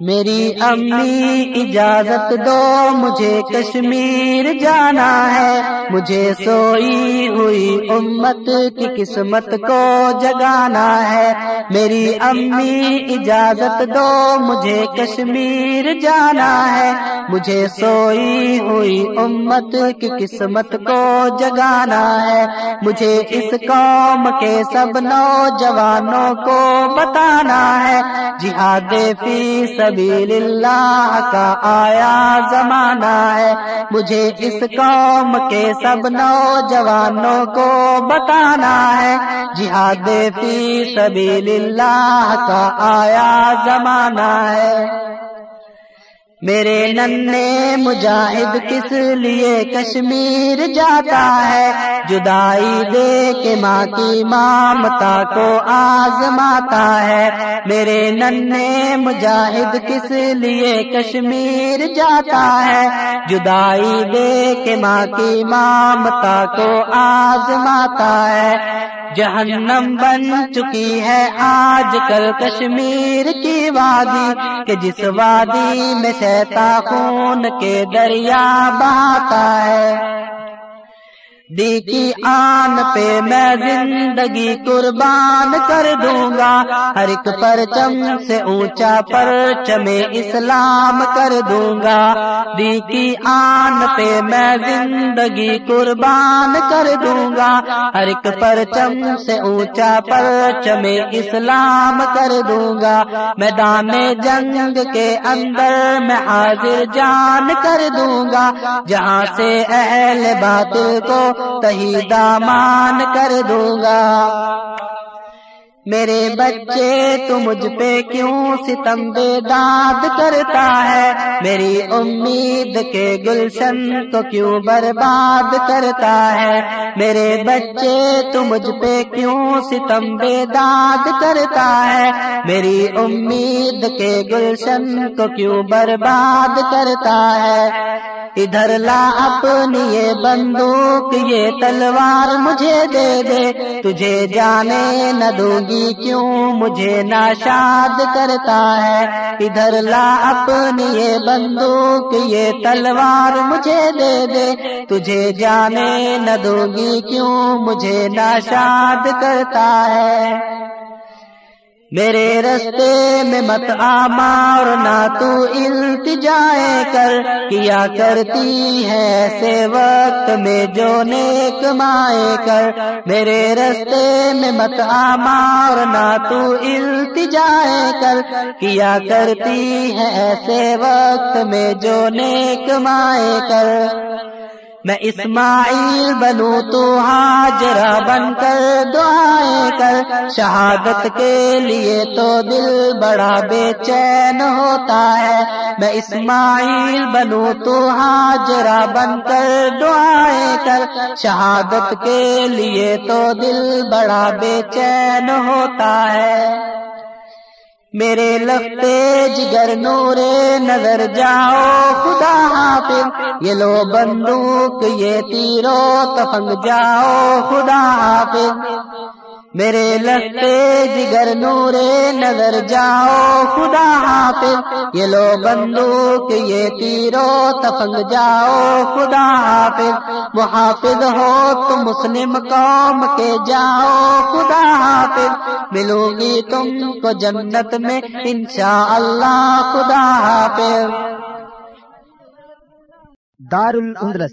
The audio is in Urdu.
میری امی اجازت دو مجھے کشمیر جانا ہے۔ مجھے سوئی ہوئی امت کی قسمت کو جگانا ہے۔ میری امی اجازت دو مجھے کشمیر جانا ہے۔ مجھے سوئی ہوئی امت کی قسمت کو جگانا ہے۔ مجھے اس قوم کے سب نوجوانوں کو بتانا ہے۔ جہاد فی سبیل اللہ کا آیا زمانہ ہے۔ مجھے اس قوم کے سب نوجوانوں کو بتانا ہے۔ جہاد فی سبیل اللہ کا آیا زمانہ ہے۔ میرے ننے مجاہد کس لیے کشمیر جاتا ہے؟ جدائی دے کے ماں کی مامتا کو آزماتا ہے۔ میرے ننے مجاہد کس لیے کشمیر جاتا ہے؟ جدائی دے کے ماں کی مامتا کو آزماتا ہے۔ جہنم بن چکی ہے آج کل کشمیر کی وادی، کہ جس وادی میں سہتا خون کے دریا بہاتا ہے۔ دی کی آن پہ میں زندگی قربان کر دوں گا۔ ہر ایک پرچم سے اونچا پرچم اسلام کر دوں گا۔ دی کی آن پہ میں زندگی قربان کر دوں گا۔ ہر ایک پرچم سے اونچا پرچم اسلام کر دوں گا۔ میدان جنگ کے اندر میں حاضر جان کر دوں گا۔ جہاں سے اہل باطل کو تہی دامان کر دوں گا میرے بچے، تو مجھ پہ کیوں ستم بے داد کرتا ہے؟ میری امید کے گلشن کو کیوں برباد کرتا ہے؟ میرے بچے، تو مجھ پہ کیوں ستم بے داد کرتا ہے؟ میری امید کے گلشن کو کیوں برباد کرتا ہے؟ ادھر لا اپنی یہ بندوق، یہ تلوار مجھے دے دے۔ تجھے جانے نہ دوں گی کیوں؟ مجھے ناشاد کرتا ہے۔ ادھر لا اپنی یہ بندوق، یہ تلوار مجھے دے دے۔ تجھے جانے نہ دوں گی کیوں؟ مجھے ناشاد کرتا ہے۔ میرے رستے میں مت آمار نہ تو التجائے کر، کیا کرتی ہے سے وقت میں جو نیک مائے کر؟ میرے رستے میں مت آمار نہ تو التجائے کر، کیا کرتی ہے ایسے وقت میں جو نیک مائے کر؟ میں اسماعیل بنوں تو حاجرہ بن کر دعائیں کر شہادت کے لیے تو دل بڑا بے چین ہوتا ہے۔ میں اسماعیل بنوں تو حاجرہ بن کر دعائیں کر شہادت کے لیے تو دل بڑا بے چین ہوتا ہے۔ میرے لگتے جگر نورے نظر جاؤ، خدا حافظ یہ لو بندوق، یہ تیرو تفنگ جاؤ، خدا حافظ میرے لگتے جگر نورے نظر جاؤ، خدا حافظ، یہ لو بندوق، یہ تیرو تفنگ جاؤ، خدا حافظ، محافظ ہو تم مسلم قوم کے جاؤ، خدا حافظ ملو گی تم کو جنت میں، انشاءاللہ، خدا حافظ۔ دار الاندلس